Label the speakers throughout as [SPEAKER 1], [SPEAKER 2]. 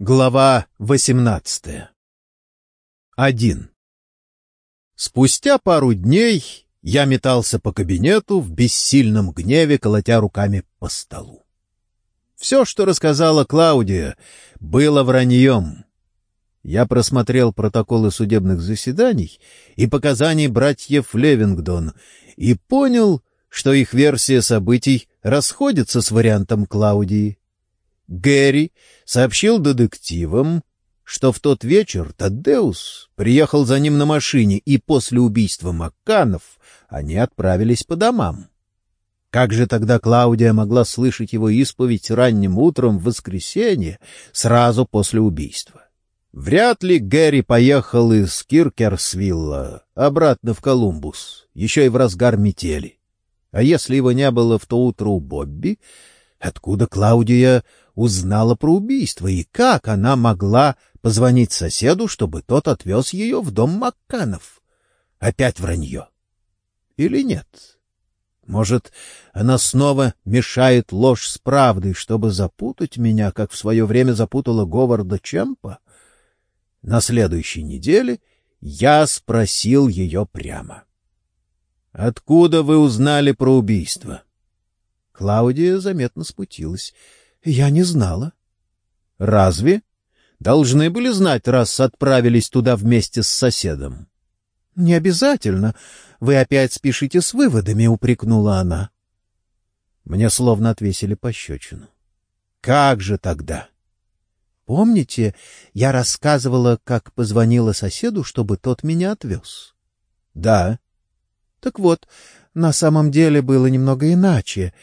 [SPEAKER 1] Глава 18 1. Спустя пару дней я метался по кабинету в бессильном гневе, колотя руками по столу. Все, что рассказала Клаудия, было враньем. Я просмотрел протоколы судебных заседаний и показаний братьев Левингдон и понял, что их версия событий расходится с вариантом Клаудии. Гэри сообщил детективам, что в тот вечер Таддеус приехал за ним на машине, и после убийства Макканов они отправились по домам. Как же тогда Клаудия могла слышать его исповедь ранним утром в воскресенье, сразу после убийства? Вряд ли Гэри поехал из Киркерсвилла обратно в Колумбус, еще и в разгар метели. А если его не было в то утро у Бобби, откуда Клаудия узнала про убийство и как она могла позвонить соседу, чтобы тот отвез ее в дом Макканов? Опять вранье. Или нет? Может, она снова мешает ложь с правдой, чтобы запутать меня, как в свое время запутала Говарда Чемпа? На следующей неделе я спросил ее прямо. — Откуда вы узнали про убийство? Клаудия заметно спутилась. — Я не знала. — Разве? Должны были знать, раз отправились туда вместе с соседом. — Не обязательно. Вы опять спешите с выводами, — упрекнула она. Мне словно отвесили пощечину. — Как же тогда? — Помните, я рассказывала, как позвонила соседу, чтобы тот меня отвез? — Да. — Так вот, на самом деле было немного иначе.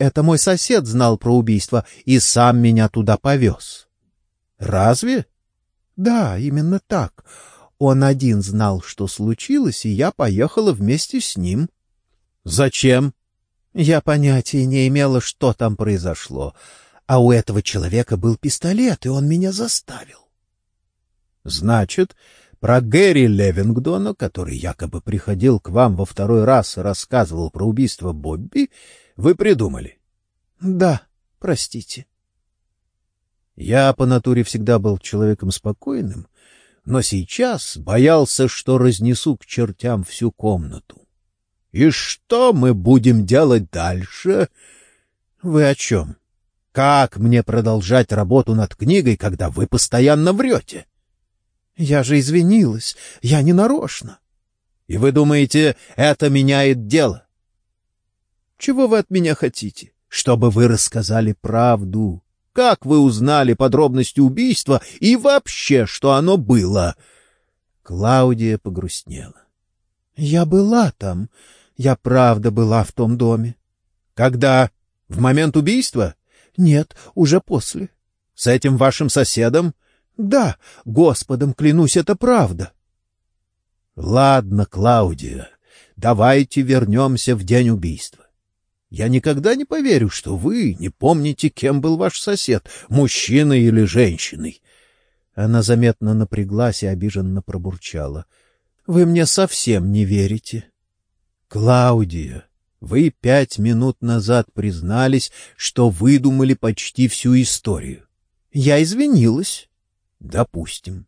[SPEAKER 1] Это мой сосед знал про убийство и сам меня туда повез. — Разве? — Да, именно так. Он один знал, что случилось, и я поехала вместе с ним. — Зачем? — Я понятия не имела, что там произошло а у этого человека был пистолет, и он меня заставил. — Значит, про Гэри Левингдона, который якобы приходил к вам во второй раз и рассказывал про убийство Бобби, вы придумали? — Да, простите. Я по натуре всегда был человеком спокойным, но сейчас боялся, что разнесу к чертям всю комнату. — И что мы будем делать дальше? — Вы о чем? Как мне продолжать работу над книгой, когда вы постоянно врете? Я же извинилась, я не нарочно. И вы думаете, это меняет дело? Чего вы от меня хотите? Чтобы вы рассказали правду. Как вы узнали подробности убийства и вообще, что оно было? Клаудия погрустнела. Я была там. Я правда была в том доме. Когда? В момент убийства? Нет, уже после. С этим вашим соседом? Да, Господом клянусь, это правда. Ладно, Клаудия, давайте вернемся в день убийства. Я никогда не поверю, что вы не помните, кем был ваш сосед, мужчиной или женщиной. Она заметно напряглась и обиженно пробурчала. — Вы мне совсем не верите. — Клаудия, вы пять минут назад признались, что выдумали почти всю историю. Я извинилась. Допустим.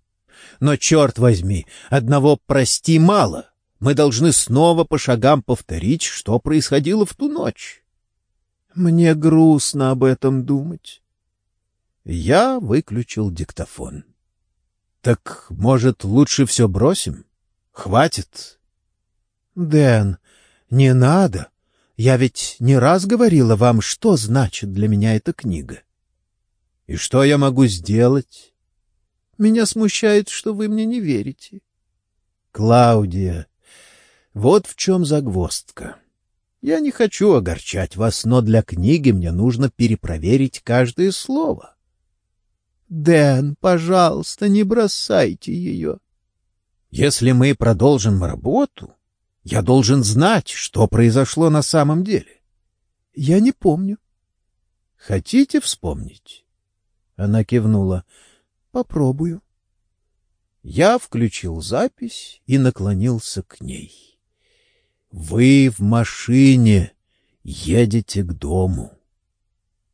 [SPEAKER 1] Но, черт возьми, одного «прости» мало. Мы должны снова по шагам повторить, что происходило в ту ночь. Мне грустно об этом думать. Я выключил диктофон. Так, может, лучше все бросим? Хватит? Дэн, не надо. Я ведь не раз говорила вам, что значит для меня эта книга. И что я могу сделать? Меня смущает, что вы мне не верите. Клаудия, вот в чем загвоздка. Я не хочу огорчать вас, но для книги мне нужно перепроверить каждое слово. Дэн, пожалуйста, не бросайте ее. Если мы продолжим работу, я должен знать, что произошло на самом деле. Я не помню. Хотите вспомнить? Она кивнула. Попробую. Я включил запись и наклонился к ней. Вы в машине едете к дому.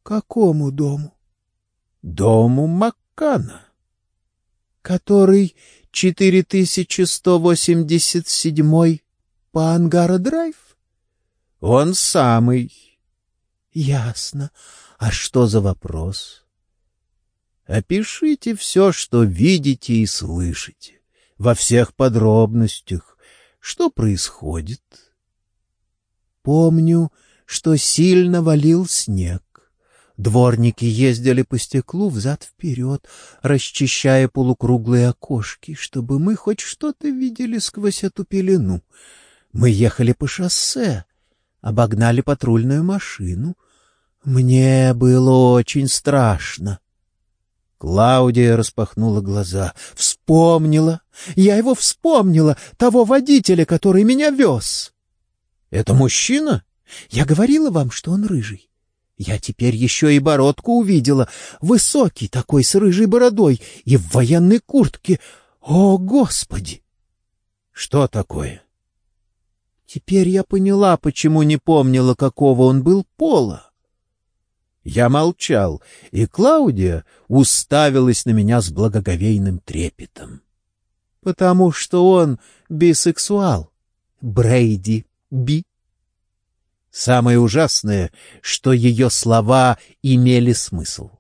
[SPEAKER 1] Какому дому? дому Маккана.
[SPEAKER 2] Который 4187 по Ангара-драйв?
[SPEAKER 1] Он самый.
[SPEAKER 2] Ясно. А что за вопрос?
[SPEAKER 1] Опишите все, что видите и слышите, во всех подробностях. Что происходит?
[SPEAKER 2] Помню, что сильно валил снег. Дворники ездили по стеклу взад-вперед, расчищая полукруглые окошки, чтобы мы хоть что-то видели сквозь эту пелену. Мы ехали по шоссе, обогнали патрульную машину. Мне было очень страшно.
[SPEAKER 1] Клаудия распахнула глаза.
[SPEAKER 2] «Вспомнила! Я его вспомнила! Того водителя, который меня вез!»
[SPEAKER 1] «Это мужчина?»
[SPEAKER 2] «Я говорила вам, что он рыжий. Я теперь еще и бородку увидела. Высокий такой, с рыжей бородой и в военной куртке. О, Господи!»
[SPEAKER 1] «Что такое?»
[SPEAKER 2] Теперь я поняла, почему не помнила, какого он был пола.
[SPEAKER 1] Я молчал, и Клаудия уставилась на меня с благоговейным трепетом.
[SPEAKER 2] Потому что он бисексуал. Брейди Би.
[SPEAKER 1] Самое ужасное, что ее слова имели смысл.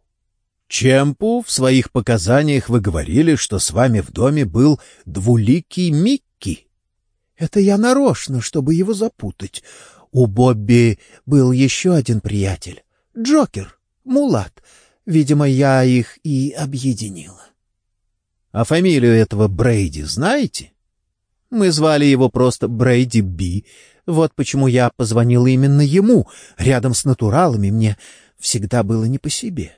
[SPEAKER 1] Чемпу в своих показаниях вы говорили, что с вами в доме был двуликий Микки.
[SPEAKER 2] Это я нарочно, чтобы его запутать. У Бобби был еще один приятель. Джокер, Мулат. Видимо, я их и объединила.
[SPEAKER 1] — А фамилию этого Брейди знаете?
[SPEAKER 2] Мы звали его просто Брейди Би. Вот почему я позвонила именно ему. Рядом с натуралами мне всегда было не по себе.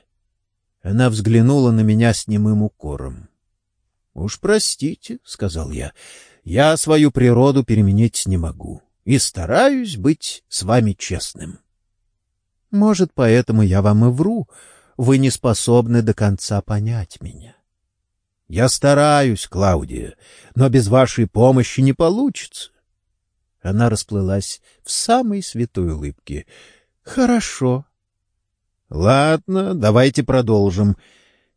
[SPEAKER 1] Она взглянула на меня с немым укором. — Уж простите, — сказал я, — я свою природу переменить не могу и стараюсь быть с вами честным. — может, поэтому я вам и вру. Вы не способны до конца понять меня. Я стараюсь, Клаудия, но без вашей помощи не получится. Она расплылась в самой святой улыбке. Хорошо. Ладно, давайте продолжим.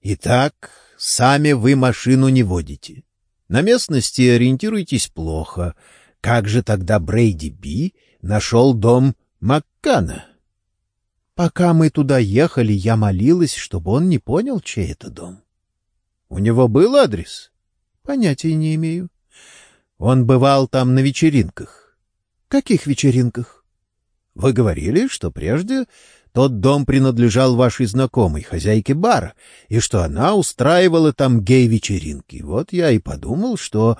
[SPEAKER 1] Итак, сами вы машину не водите. На местности ориентируйтесь плохо. Как же тогда Брейди Би нашел дом Маккана?
[SPEAKER 2] — Пока мы туда ехали, я молилась, чтобы он не понял, чей это дом.
[SPEAKER 1] У него был адрес?
[SPEAKER 2] Понятия не имею.
[SPEAKER 1] Он бывал там на вечеринках.
[SPEAKER 2] Каких вечеринках?
[SPEAKER 1] Вы говорили, что прежде тот дом принадлежал вашей знакомой, хозяйке бара, и что она устраивала там гей-вечеринки. Вот я и подумал, что...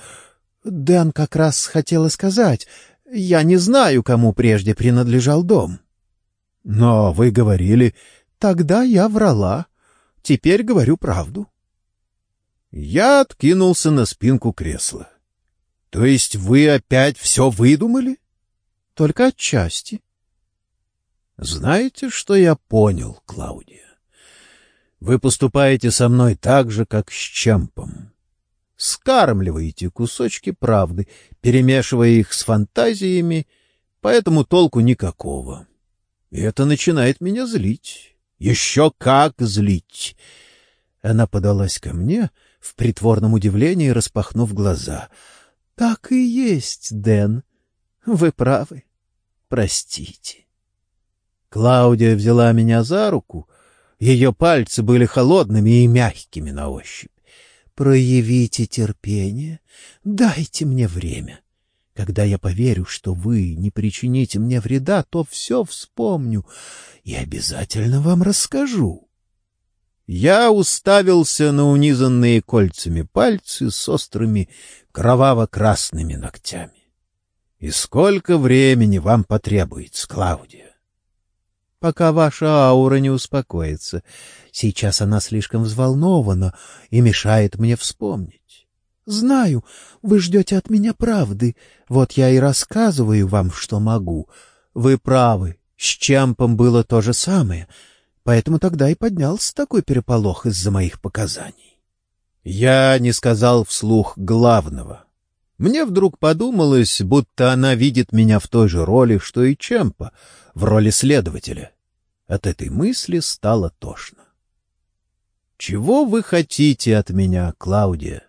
[SPEAKER 2] Дэн как раз хотела сказать, я не знаю, кому прежде принадлежал дом.
[SPEAKER 1] Но вы говорили...
[SPEAKER 2] Тогда я врала. Теперь говорю правду.
[SPEAKER 1] Я откинулся на спинку кресла. То есть вы опять все выдумали?
[SPEAKER 2] Только отчасти.
[SPEAKER 1] Знаете, что я понял, Клаудия? Вы поступаете со мной так же, как с Чемпом. Скармливаете кусочки правды, перемешивая их с фантазиями, поэтому толку никакого. И это начинает меня злить. Еще как злить! Она подалась ко мне, в притворном удивлении распахнув глаза. — Так и есть, Дэн. Вы правы. Простите. Клаудия взяла меня за руку. Ее пальцы были холодными и мягкими на ощупь. «Проявите терпение, дайте мне время. Когда я поверю, что вы не причините мне вреда, то все вспомню и обязательно вам расскажу. Я уставился на унизанные кольцами пальцы с острыми кроваво-красными ногтями. И сколько времени вам потребуется, Клаудия? Пока ваша аура не успокоится. Сейчас она слишком взволнована и мешает мне вспомнить. Знаю, вы ждете от меня правды. Вот я и рассказываю вам, что могу. Вы правы, с Чампом было то же самое, поэтому тогда и поднялся такой переполох из-за моих показаний. Я не сказал вслух главного. Мне вдруг подумалось, будто она видит меня в той же роли, что и Чемпа, в роли следователя. От этой мысли стало тошно. Чего вы хотите от меня, Клаудия?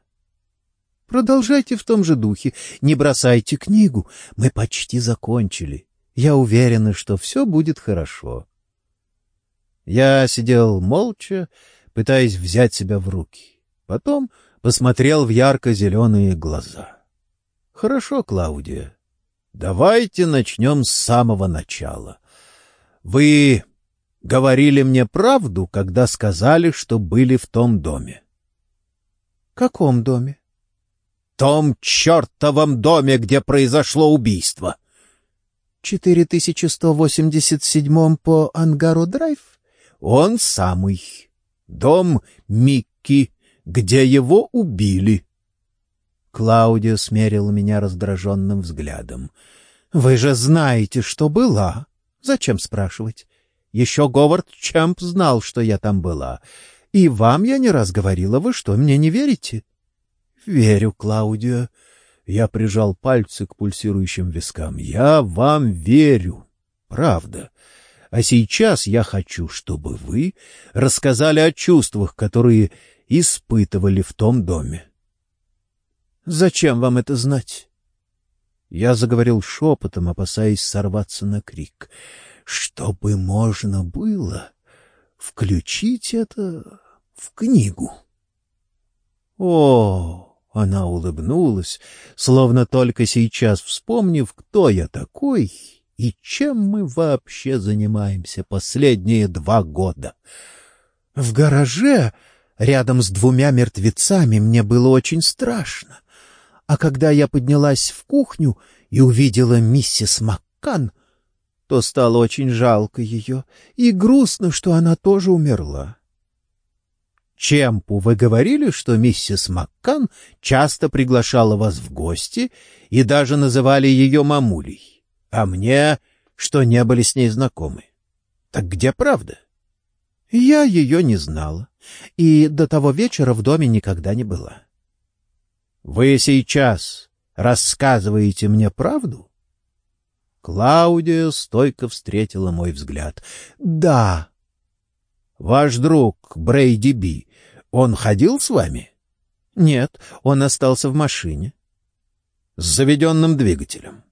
[SPEAKER 2] Продолжайте в том же духе. Не бросайте книгу. Мы почти закончили. Я уверена, что все будет хорошо.
[SPEAKER 1] Я сидел молча, пытаясь взять себя в руки. Потом посмотрел в ярко-зеленые глаза. — Хорошо, Клаудия. Давайте начнем с самого начала. Вы говорили мне правду, когда сказали, что были в том доме?
[SPEAKER 2] — Каком доме?
[SPEAKER 1] — Том чертовом доме, где произошло убийство.
[SPEAKER 2] — 4187 по Ангару-драйв?
[SPEAKER 1] — Он самый. Дом Микки, где его убили.
[SPEAKER 2] Клаудия смерила меня раздраженным взглядом. — Вы же знаете, что была. Зачем спрашивать? Еще Говард Чамп знал, что я там была. И вам я не раз говорила, вы что, мне не верите? — Верю, Клаудия. Я прижал пальцы к пульсирующим вискам. — Я вам верю. Правда. А сейчас я хочу, чтобы вы рассказали о чувствах, которые испытывали в том доме. — Зачем вам это знать? Я заговорил шепотом, опасаясь сорваться на крик. Чтобы можно было включить это в книгу. О, она улыбнулась, словно только сейчас вспомнив, кто я такой и чем мы вообще занимаемся последние два года. В гараже рядом с двумя мертвецами мне было очень страшно. А когда я поднялась в кухню и увидела миссис Маккан, то стало очень жалко ее и грустно, что она тоже умерла. Чемпу вы говорили, что миссис Маккан часто приглашала вас в гости и даже называли ее мамулей, а мне, что не были с ней знакомы. Так где правда? Я ее не знала и до того вечера в доме никогда не была. Вы сейчас рассказываете мне правду? Клаудия стойко встретила мой взгляд. Да. Ваш друг Брейди Би, он ходил с вами? Нет, он остался в машине. С заведенным двигателем.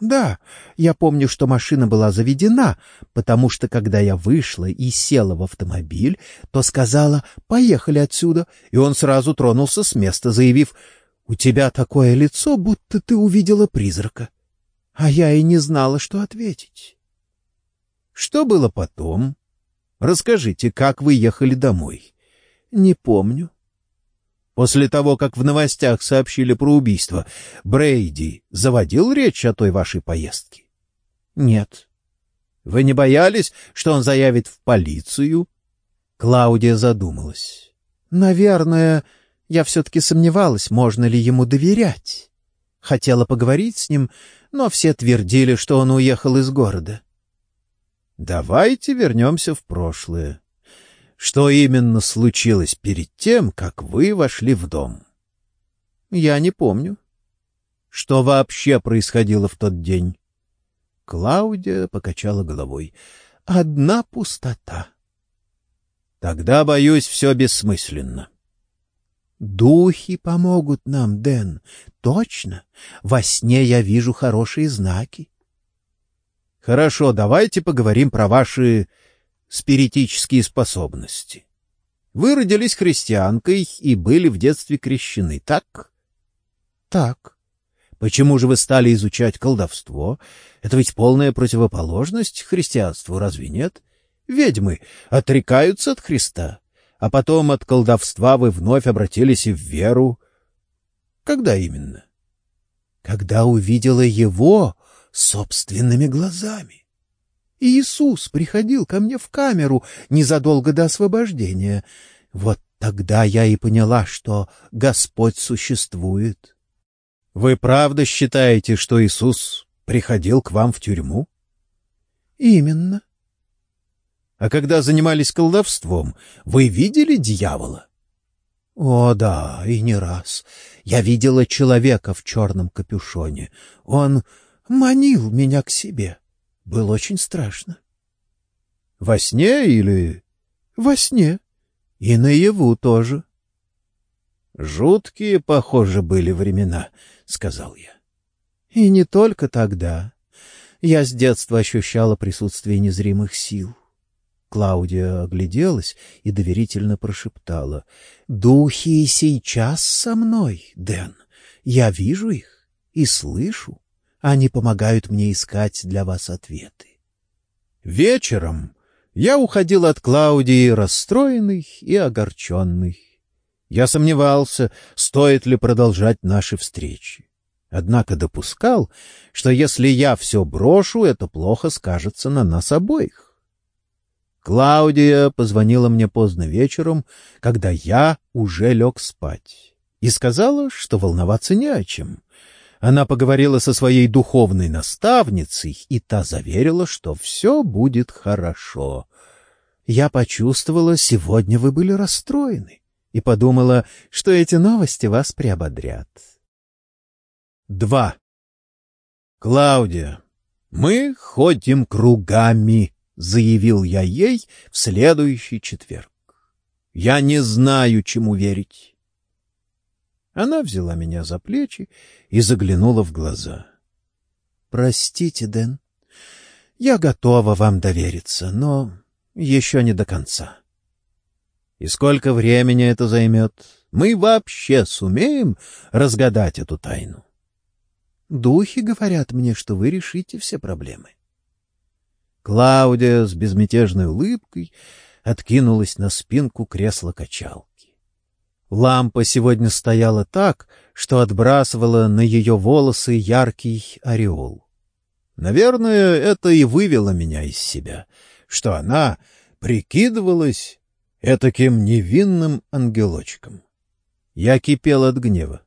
[SPEAKER 2] Да, я помню, что машина была заведена, потому что, когда я вышла и села в автомобиль, то сказала «поехали отсюда», и он сразу тронулся с места, заявив у тебя такое лицо, будто ты увидела призрака. А я и не знала, что ответить. Что было потом? Расскажите, как вы ехали домой? Не помню. После того, как в новостях сообщили про убийство, Брейди заводил речь о той вашей поездке? Нет. Вы не боялись, что он заявит в полицию? Клаудия задумалась. Наверное, я все-таки сомневалась, можно ли ему доверять. Хотела поговорить с ним, но все твердили, что он уехал из города. Давайте вернемся в прошлое. Что именно случилось перед тем, как вы вошли в дом? Я не помню. Что вообще происходило в тот день? Клаудия покачала головой. Одна пустота. Тогда, боюсь, все бессмысленно. Духи помогут нам, Дэн. Точно. Во сне я вижу хорошие знаки. Хорошо, давайте поговорим про ваши спиритические способности. Вы родились христианкой и были в детстве крещены, так? Так. Почему же вы стали изучать колдовство? Это ведь полная противоположность христианству, разве нет? Ведьмы отрекаются от Христа а потом от колдовства вы вновь обратились в веру. Когда именно? Когда увидела его собственными глазами. Иисус приходил ко мне в камеру незадолго до освобождения. Вот тогда я и поняла, что Господь существует. Вы правда считаете, что Иисус приходил к вам в тюрьму? Именно. А когда занимались колдовством, вы видели дьявола? — О, да, и не раз. Я видела человека в черном капюшоне. Он манил меня к себе. Было очень страшно. — Во сне или... — Во сне. И наяву тоже.
[SPEAKER 1] «Жуткие, похоже, были времена», — сказал я.
[SPEAKER 2] «И не только тогда. Я с детства ощущала присутствие незримых сил». Клаудия огляделась и доверительно прошептала. «Духи сейчас со мной, Дэн. Я вижу их и слышу. Они помогают мне искать для вас ответы».
[SPEAKER 1] Вечером я уходил от Клаудии расстроенный и огорченный. Я сомневался, стоит ли продолжать наши встречи. Однако допускал, что если я все брошу, это плохо скажется на нас обоих. Клаудия позвонила мне поздно вечером, когда я уже лег спать, и сказала, что волноваться не о чем. Она поговорила со своей духовной наставницей, и та заверила, что все будет хорошо. Я почувствовала, сегодня вы были расстроены и подумала, что эти новости вас приободрят. Два. Клаудия, мы ходим кругами, заявил я ей в следующий четверг. Я не знаю, чему верить. Она взяла меня за плечи и заглянула в глаза. Простите, Дэн. Я готова вам довериться, но еще не до конца. И сколько времени это займет? Мы вообще сумеем разгадать эту тайну? Духи говорят мне, что вы решите все проблемы. Клаудия с безмятежной улыбкой откинулась на спинку кресла-качалки. Лампа сегодня стояла так, что отбрасывала на ее волосы яркий ореол. Наверное, это и вывело меня из себя, что она прикидывалась этаким невинным ангелочком. Я кипел от гнева,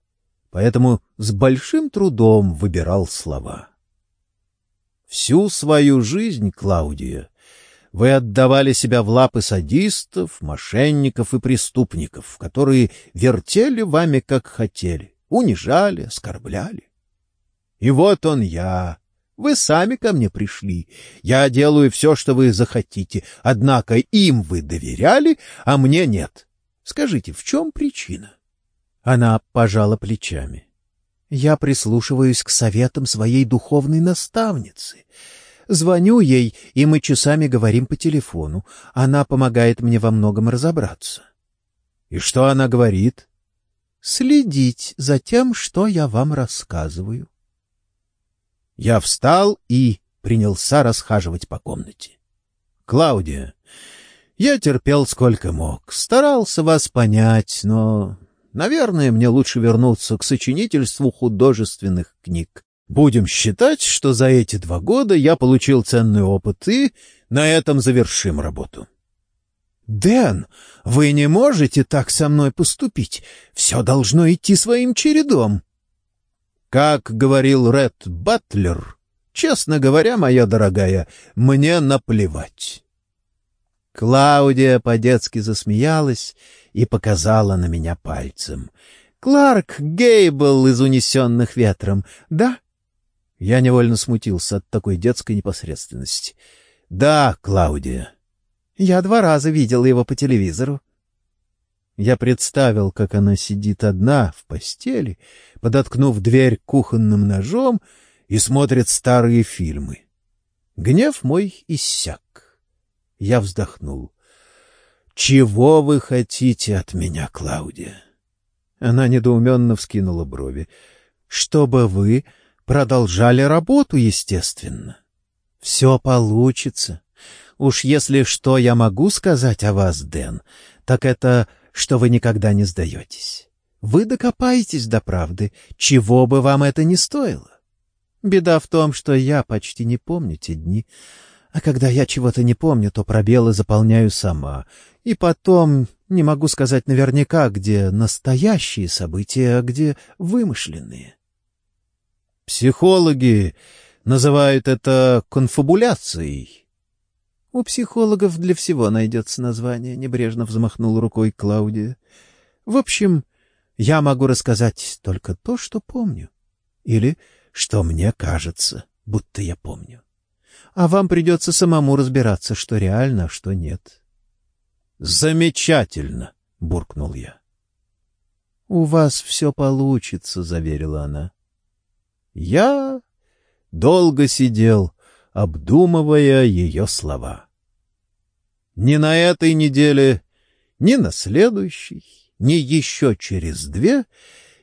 [SPEAKER 1] поэтому с большим трудом выбирал слова. Всю свою жизнь, Клаудия, вы отдавали себя в лапы садистов, мошенников и преступников, которые вертели вами как хотели, унижали, оскорбляли. И вот он я, вы сами ко мне пришли. Я делаю все, что вы захотите. Однако им вы доверяли, а мне нет. Скажите, в чем причина? Она пожала плечами. Я прислушиваюсь к советам своей духовной наставницы. Звоню ей, и мы часами говорим по телефону. Она помогает мне во многом разобраться. И что она говорит? Следить за тем, что я вам рассказываю. Я встал и принялся расхаживать по комнате. Клаудия, я терпел сколько мог, старался вас понять, но, наверное, мне лучше вернуться к сочинительству художественных книг. Будем считать, что за эти два года я получил ценный опыт, и на этом завершим работу. Дэн, вы не можете так со мной поступить. Все должно идти своим чередом. Как говорил Ред Батлер, честно говоря, моя дорогая, мне наплевать. Клаудия по-детски засмеялась и показала на меня пальцем. «Кларк Гейбл из «Унесенных ветром», да?» Я невольно смутился от такой детской непосредственности. «Да, Клаудия». «Я два раза видел его по телевизору». Я представил, как она сидит одна в постели, подоткнув дверь кухонным ножом и смотрит старые фильмы. Гнев мой иссяк. Я вздохнул. «Чего вы хотите от меня, Клаудия?» Она недоуменно вскинула брови. «Чтобы вы продолжали работу, естественно. Все получится. Уж если что я могу сказать о вас, Дэн, так это что вы никогда не сдаетесь. Вы докопаетесь до правды, чего бы вам это ни стоило. Беда в том, что я почти не помню те дни, а когда я чего-то не помню, то пробелы заполняю сама, и потом не могу сказать наверняка, где настоящие события, а где вымышленные. Психологи называют это конфабуляцией, у психологов для всего найдется название, — небрежно взмахнул рукой Клаудия. В общем, я могу рассказать только то, что помню. Или что мне кажется, будто я помню. А вам придется самому разбираться, что реально, а что нет. «Замечательно!» — буркнул я.
[SPEAKER 2] «У вас все получится», — заверила она.
[SPEAKER 1] Я долго сидел, обдумывая ее слова. Ни на этой неделе, ни на следующей, ни еще через две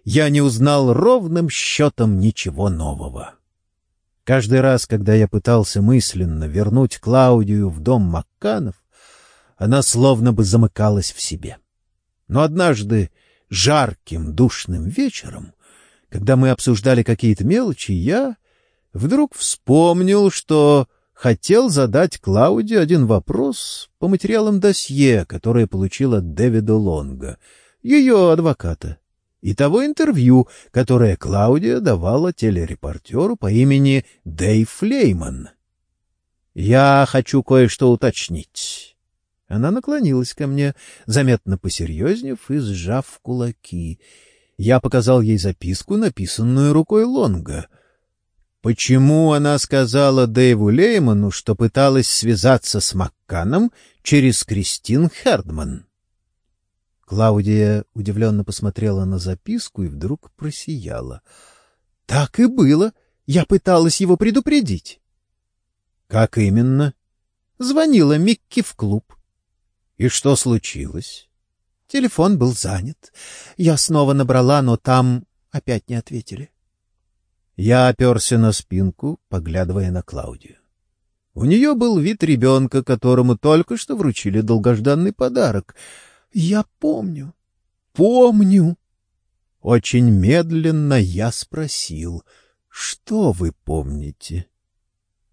[SPEAKER 1] я не узнал ровным счетом ничего нового. Каждый раз, когда я пытался мысленно вернуть Клаудию в дом Макканов, она словно бы замыкалась в себе. Но однажды, жарким душным вечером, когда мы обсуждали какие-то мелочи, я вдруг вспомнил, что хотел задать Клауде один вопрос по материалам досье, которое получил от Дэвида Лонга, ее адвоката, и того интервью, которое Клаудия давала телерепортеру по имени Дэйв Флейман. «Я хочу кое-что уточнить». Она наклонилась ко мне, заметно посерьезнев и сжав кулаки. Я показал ей записку, написанную рукой Лонга — Почему она сказала Дэйву Лейману, что пыталась связаться с Макканом через Кристин Хердман? Клаудия удивленно посмотрела на записку и вдруг просияла. — Так и было. Я пыталась его предупредить. — Как именно? — Звонила Микки в клуб. — И что случилось? Телефон был занят. Я снова набрала, но там опять не ответили. Я оперся на спинку, поглядывая на Клаудию. У нее был вид ребенка, которому только что вручили долгожданный подарок. «Я помню, помню». Очень медленно я спросил, что вы помните?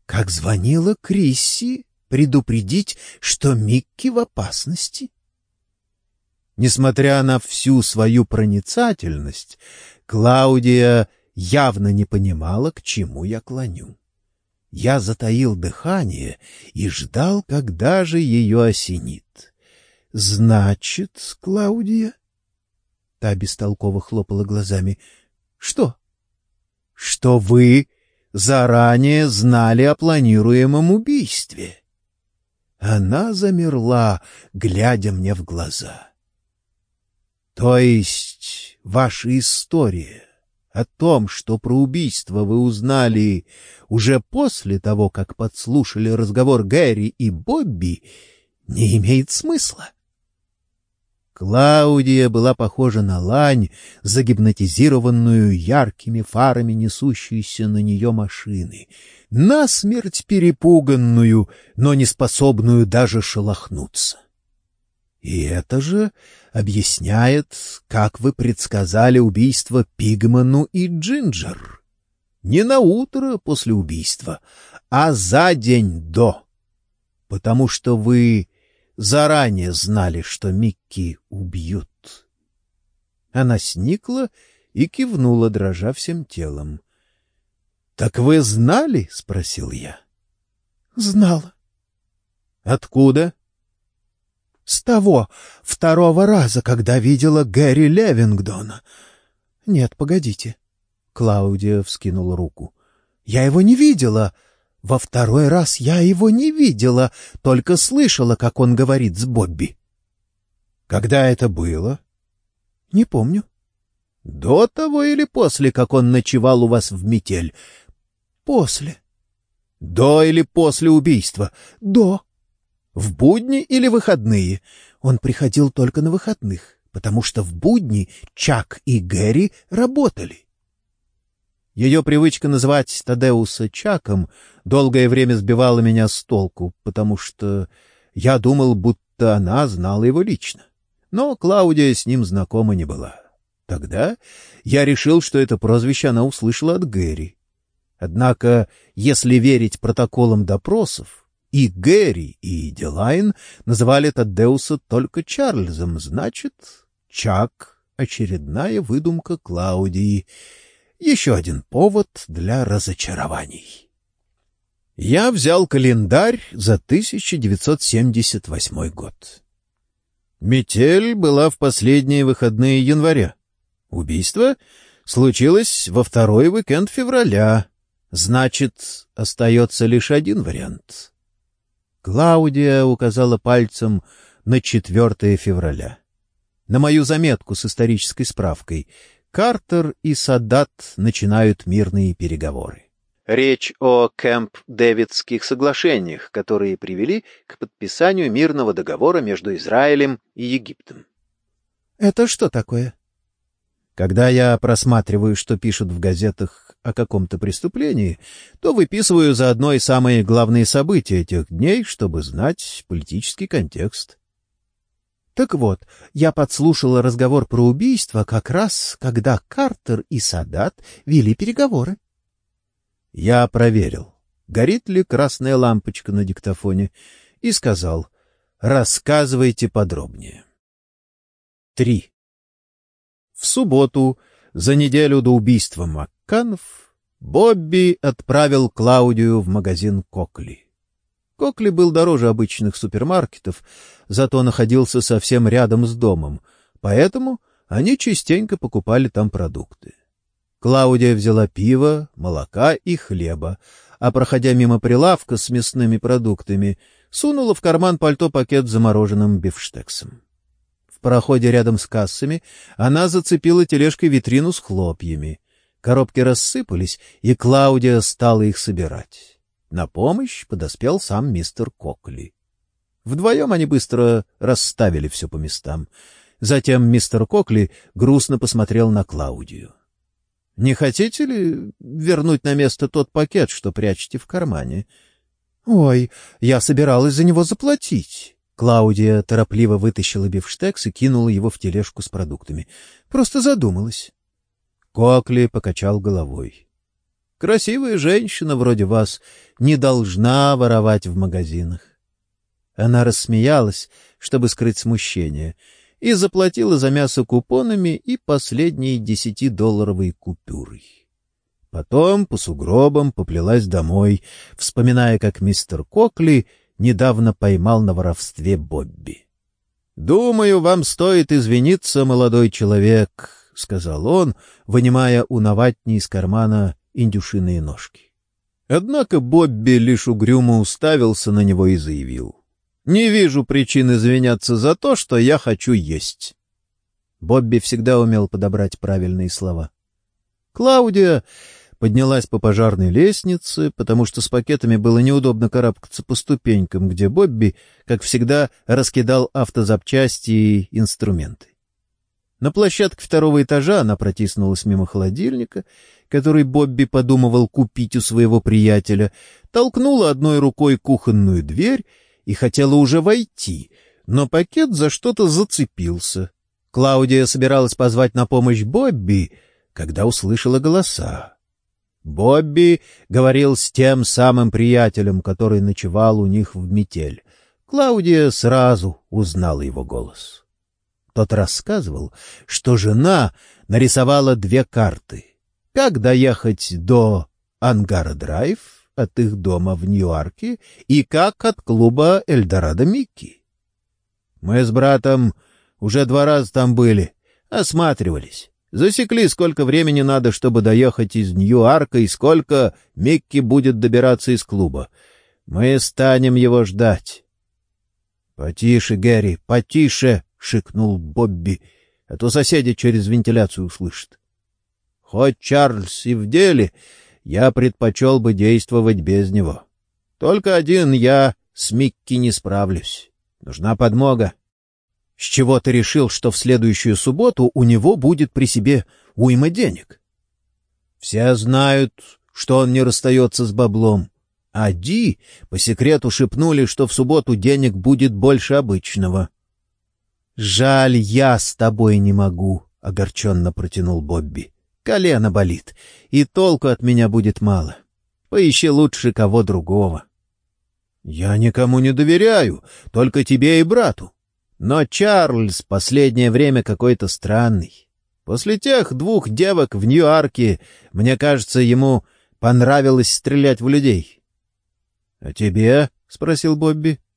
[SPEAKER 1] Как звонила Крисси предупредить, что Микки в опасности? Несмотря на всю свою проницательность, Клаудия явно не понимала, к чему я клоню. Я затаил дыхание и ждал, когда же ее осенит. — Значит, Клаудия? Та бестолково хлопала глазами. — Что? — Что вы заранее знали о планируемом убийстве. Она замерла, глядя мне в глаза. — То есть ваша история о том, что про убийство вы узнали уже после того, как подслушали разговор Гэри и Бобби, не имеет смысла. Клаудия была похожа на лань, загипнотизированную яркими фарами несущейся на нее машины, насмерть перепуганную, но не способную даже шелохнуться. И это же объясняет, как вы предсказали убийство Пигману и Джинджер. Не на утро после убийства, а за день до. Потому что вы заранее знали, что Микки убьют. Она сникла и кивнула, дрожа всем телом. — Так вы знали? — спросил я. — Знала. — Откуда? С того, второго раза, когда видела Гэри Левингдона. Нет, погодите. Клаудия вскинула руку. Я его не видела. Во второй раз я его не видела, только слышала, как он говорит с Бобби. Когда это было? Не помню. До того или после, как он ночевал у вас в метель? После. До или после убийства? До. В будни или выходные? Он приходил только на выходных, потому что в будни Чак и Гэри работали. Ее привычка называть Тадеуса Чаком долгое время сбивала меня с толку, потому что я думал, будто она знала его лично. Но Клаудия с ним знакома не была. Тогда я решил, что это прозвище она услышала от Гэри. Однако, если верить протоколам допросов, и Гэри, и Дилайн называли Таддеуса только Чарльзом, значит, Чак — очередная выдумка Клаудии. Еще один повод для разочарований. Я взял календарь за 1978 год. Метель была в последние выходные января. Убийство случилось во второй уикенд февраля. Значит, остается лишь один вариант. Клаудия указала пальцем на 4 февраля. На мою заметку с исторической справкой Картер и Саддат начинают мирные переговоры. Речь о Кэмп-Дэвидских соглашениях, которые привели к подписанию мирного договора между Израилем и Египтом.
[SPEAKER 2] Это что такое?
[SPEAKER 1] Когда я просматриваю, что пишут в газетах о каком-то преступлении, то выписываю заодно и самые главные события этих дней, чтобы знать политический контекст.
[SPEAKER 2] Так вот, я подслушала разговор про убийство как раз, когда Картер и Садат вели переговоры.
[SPEAKER 1] Я проверил, горит ли красная лампочка на диктофоне, и сказал, рассказывайте подробнее. Три. В субботу, за неделю до убийства Макканов, Бобби отправил Клаудию в магазин Кокли. Кокли был дороже обычных супермаркетов, зато находился совсем рядом с домом, поэтому они частенько покупали там продукты. Клаудия взяла пиво, молока и хлеба, а, проходя мимо прилавка с мясными продуктами, сунула в карман пальто пакет с замороженным бифштексом. В проходе рядом с кассами она зацепила тележкой витрину с хлопьями. Коробки рассыпались, и Клаудия стала их собирать. На помощь подоспел сам мистер Кокли. Вдвоем они быстро расставили все по местам. Затем мистер Кокли грустно посмотрел на Клаудию. Не хотите ли вернуть на место тот пакет, что прячете в кармане? — Ой, я собиралась за него заплатить. Клаудия торопливо вытащила бифштекс и кинула его в тележку с продуктами. Просто задумалась. Кокли покачал головой. — Красивая женщина вроде вас не должна воровать в магазинах. Она рассмеялась, чтобы скрыть смущение — и заплатила за мясо купонами и последней десятидолларовой купюрой. Потом по сугробам поплелась домой, вспоминая, как мистер Кокли недавно поймал на воровстве Бобби. — Думаю, вам стоит извиниться, молодой человек, — сказал он, вынимая у Наватни из кармана индюшиные ножки. Однако Бобби лишь угрюмо уставился на него и заявил. Не вижу причин извиняться за то, что я хочу есть. Бобби всегда умел подобрать правильные слова. Клаудия поднялась по пожарной лестнице, потому что с пакетами было неудобно карабкаться по ступенькам, где Бобби, как всегда, раскидал автозапчасти и инструменты. На площадке второго этажа она протиснулась мимо холодильника, который Бобби подумывал купить у своего приятеля, толкнула одной рукой кухонную дверь и хотела уже войти, но пакет за что-то зацепился. Клаудия собиралась позвать на помощь Бобби, когда услышала голоса. Бобби говорил с тем самым приятелем, который ночевал у них в метель. Клаудия сразу узнала его голос. Тот рассказывал, что жена нарисовала две карты. Как доехать до Ангара-драйв от их дома в Нью-Йорке и как от клуба Эльдорадо Микки. Мы с братом уже два раза там были, осматривались. Засекли, сколько времени надо, чтобы доехать из Нью-Арка и сколько Микки будет добираться из клуба. Мы станем его ждать. — Потише, Гэри, потише! — шикнул Бобби, а то соседи через вентиляцию услышат. Хоть Чарльз и в деле, я предпочел бы действовать без него. Только один я с Микки не справлюсь. Нужна подмога. С чего ты решил, что в следующую субботу у него будет при себе уйма денег? Все знают, что он не расстается с баблом. А Ди по секрету шепнули, что в субботу денег будет больше обычного. — Жаль, я с тобой не могу, — огорченно протянул Бобби. Колено болит, и толку от меня будет мало. Поищи лучше кого другого. — Я никому не доверяю, только тебе и брату. Но Чарльз последнее время какой-то странный. После тех двух девок в Нью-Арке, мне кажется, ему понравилось стрелять в людей. — А тебе? — спросил Бобби. —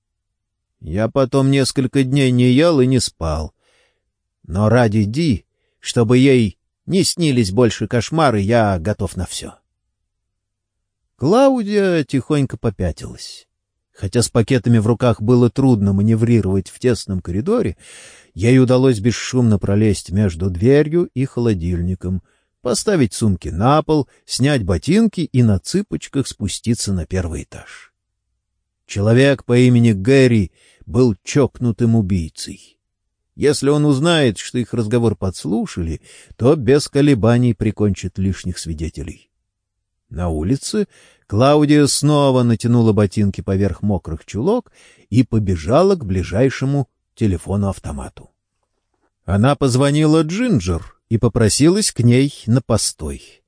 [SPEAKER 1] Я потом несколько дней не ел и не спал. Но ради Ди, чтобы ей не снились больше кошмары, я готов на все. Клаудия тихонько попятилась. Хотя с пакетами в руках было трудно маневрировать в тесном коридоре, ей удалось бесшумно пролезть между дверью и холодильником, поставить сумки на пол, снять ботинки и на цыпочках спуститься на первый этаж. Человек по имени Гэри был чокнутым убийцей. Если он узнает, что их разговор подслушали, то без колебаний прикончит лишних свидетелей. На улице Клаудия снова натянула ботинки поверх мокрых чулок и побежала к ближайшему телефону-автомату. Она позвонила Джинджер и попросилась к ней на постой.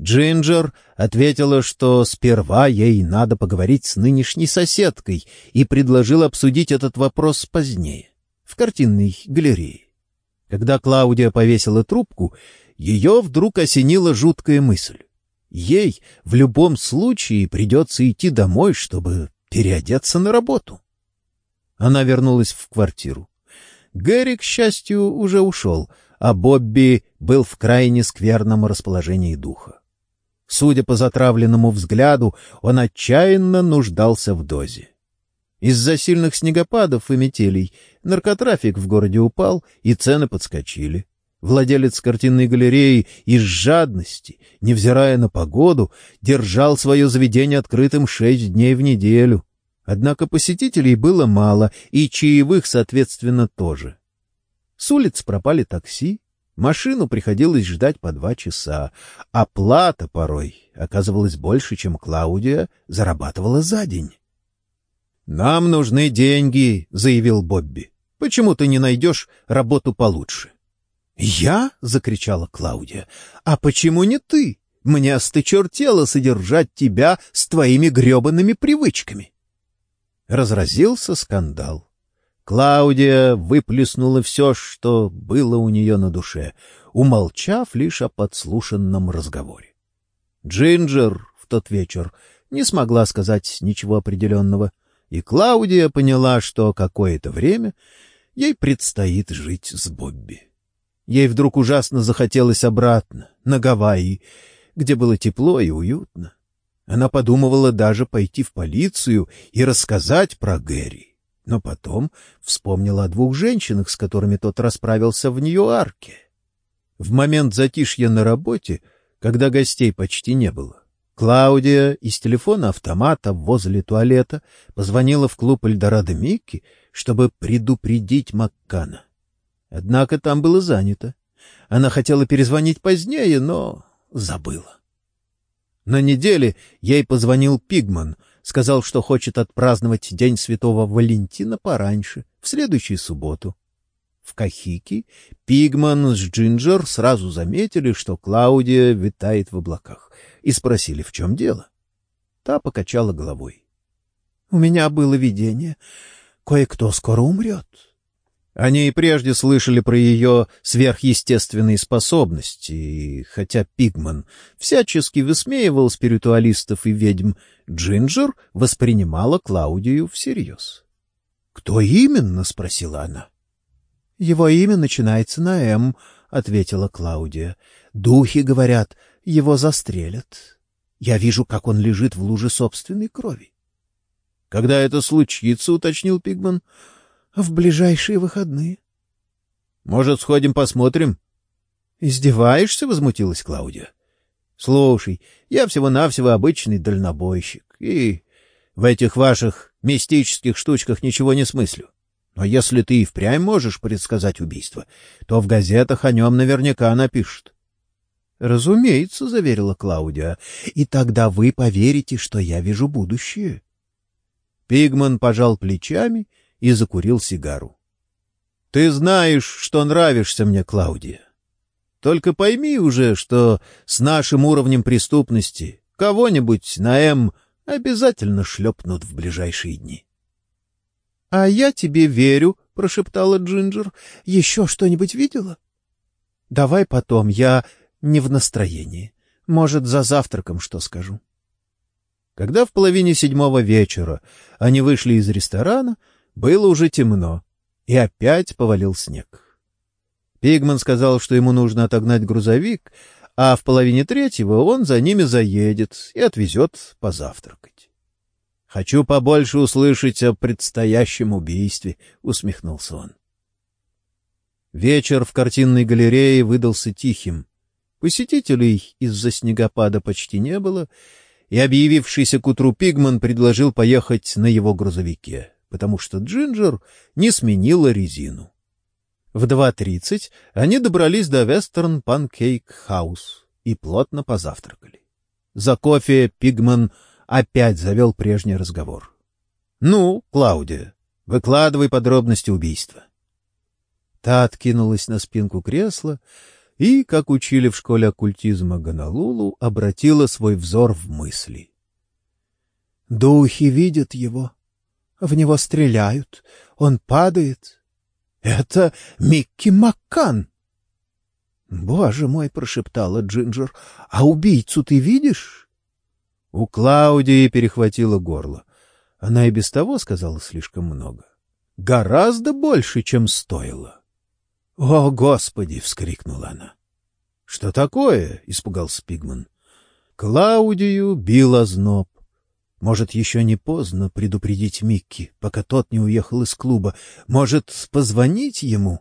[SPEAKER 1] Джинджер ответила, что сперва ей надо поговорить с нынешней соседкой и предложила обсудить этот вопрос позднее, в картинной галерее. Когда Клаудия повесила трубку, ее вдруг осенила жуткая мысль. Ей в любом случае придется идти домой, чтобы переодеться на работу. Она вернулась в квартиру. Гэри, к счастью, уже ушел, а Бобби был в крайне скверном расположении духа. Судя по затравленному взгляду, он отчаянно нуждался в дозе. Из-за сильных снегопадов и метелей наркотрафик в городе упал, и цены подскочили. Владелец картинной галереи из жадности, невзирая на погоду, держал свое заведение открытым шесть дней в неделю. Однако посетителей было мало, и чаевых, соответственно, тоже. С улиц пропали такси, машину приходилось ждать по два часа, а плата порой оказывалась больше, чем Клаудия зарабатывала за день. «Нам нужны деньги», — заявил Бобби. «Почему ты не найдешь работу получше?» «Я?» — закричала Клаудия. «А почему не ты? Мне остычертело содержать тебя с твоими гребаными привычками». Разразился скандал. Клаудия выплеснула все, что было у нее на душе, умолчав лишь о подслушанном разговоре. Джинджер в тот вечер не смогла сказать ничего определенного, и Клаудия поняла, что какое-то время ей предстоит жить с Бобби. Ей вдруг ужасно захотелось обратно, на Гавайи, где было тепло и уютно. Она подумывала даже пойти в полицию и рассказать про Гэри. Но потом вспомнила о двух женщинах, с которыми тот расправился в Нью-Арке. В момент затишья на работе, когда гостей почти не было, Клаудия из телефона автомата возле туалета позвонила в клуб Эльдорадо Микки, чтобы предупредить Маккана. Однако там было занято. Она хотела перезвонить позднее, но забыла. На неделе ей позвонил Пигман, сказал, что хочет отпраздновать День Святого Валентина пораньше, в следующую субботу. В Кахики Пигман с Джинджер сразу заметили, что Клаудия витает в облаках, и спросили, в чем дело. Та покачала головой. — У меня было видение. Кое-кто скоро умрет. Они и прежде слышали про ее сверхъестественные способности, и хотя Пигман всячески высмеивал спиритуалистов и ведьм, Джинджер воспринимала Клаудию всерьез. — Кто именно? — спросила она. — Его имя начинается на «М», — ответила Клаудия. — Духи говорят, его застрелят. Я вижу, как он лежит в луже собственной крови. — Когда это случится, — уточнил Пигман, — в ближайшие выходные. — Может, сходим посмотрим? — Издеваешься? — возмутилась Клаудия. — Слушай, я всего-навсего обычный дальнобойщик, и в этих ваших мистических штучках ничего не смыслю. Но если ты и впрямь можешь предсказать убийство, то в газетах о нем наверняка напишут. — Разумеется, — заверила Клаудия, — и тогда вы поверите, что я вижу будущее. Пигман пожал плечами и закурил сигару. — Ты знаешь, что нравишься мне, Клаудия. Только пойми уже, что с нашим уровнем преступности кого-нибудь на «М» обязательно шлепнут в ближайшие дни. — А я тебе верю, — прошептала Джинджер. — Еще что-нибудь видела? — Давай потом, я не в настроении. Может, за завтраком что скажу. Когда в половине седьмого вечера они вышли из ресторана, было уже темно, и опять повалил снег. Пигман сказал, что ему нужно отогнать грузовик, а в половине третьего он за ними заедет и отвезет позавтракать. Хочу побольше услышать о предстоящем убийстве, — усмехнулся он. Вечер в картинной галерее выдался тихим. Посетителей из-за снегопада почти не было, и объявившийся к утру Пигман предложил поехать на его грузовике, потому что Джинджер не сменила резину. В 2.30 они добрались до Вестерн Панкейк Хаус и плотно позавтракали. За кофе Пигман опять завел прежний разговор. — Ну, Клаудия, выкладывай подробности убийства. Та откинулась на спинку кресла и, как учили в школе оккультизма Гонолулу, обратила свой взор в мысли.
[SPEAKER 2] «Духи видят его. В него стреляют. Он падает. Это Микки Маккан!» «Боже мой!» — прошептала Джинджер. «А убийцу ты видишь?»
[SPEAKER 1] У Клаудии перехватило горло. Она и без того сказала слишком много. Гораздо больше, чем стоило. «О, Господи!» — вскрикнула она. «Что такое?» — испугался Пигман. Клаудию бил озноб. Может, еще не поздно предупредить Микки, пока тот не уехал из клуба. Может, позвонить ему?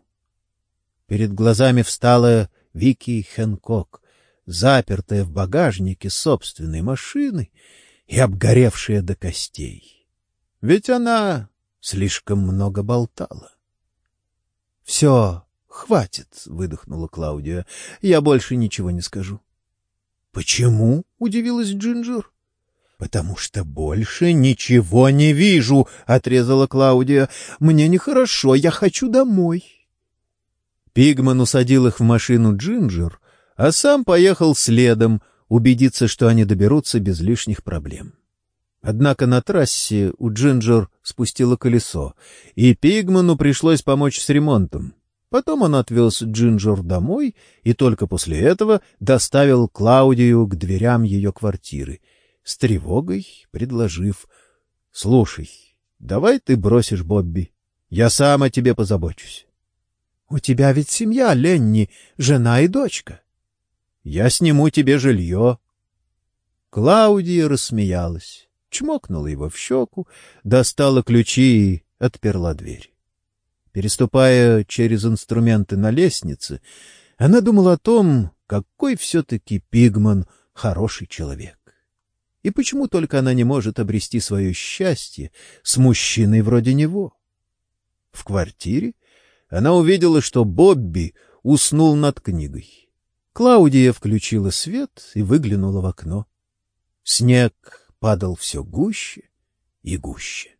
[SPEAKER 1] Перед глазами встала Вики Хэнкок, запертая в багажнике собственной машины и обгоревшая до костей. Ведь она слишком много болтала. — Все, хватит, — выдохнула Клаудия. — Я больше ничего не скажу. — Почему? — удивилась Джинджер. — Потому что больше ничего не вижу, — отрезала Клаудия. — Мне нехорошо, я хочу домой. Пигман усадил их в машину Джинджер, а сам поехал следом, убедиться, что они доберутся без лишних проблем. Однако на трассе у Джинджер спустило колесо, и Пигману пришлось помочь с ремонтом. Потом он отвез Джинджер домой и только после этого доставил Клаудию к дверям ее квартиры, с тревогой предложив «Слушай, давай ты бросишь Бобби, я сам о тебе позабочусь». «У тебя ведь семья, Ленни, жена и дочка». «Я сниму тебе жилье». Клаудия рассмеялась, чмокнула его в щеку, достала ключи и отперла дверь. Переступая через инструменты на лестнице, она думала о том, какой все-таки Пигман хороший человек. И почему только она не может обрести свое счастье с мужчиной вроде него? В квартире она увидела, что Бобби уснул над книгой. Клаудия включила свет и выглянула в окно. Снег падал все гуще и гуще.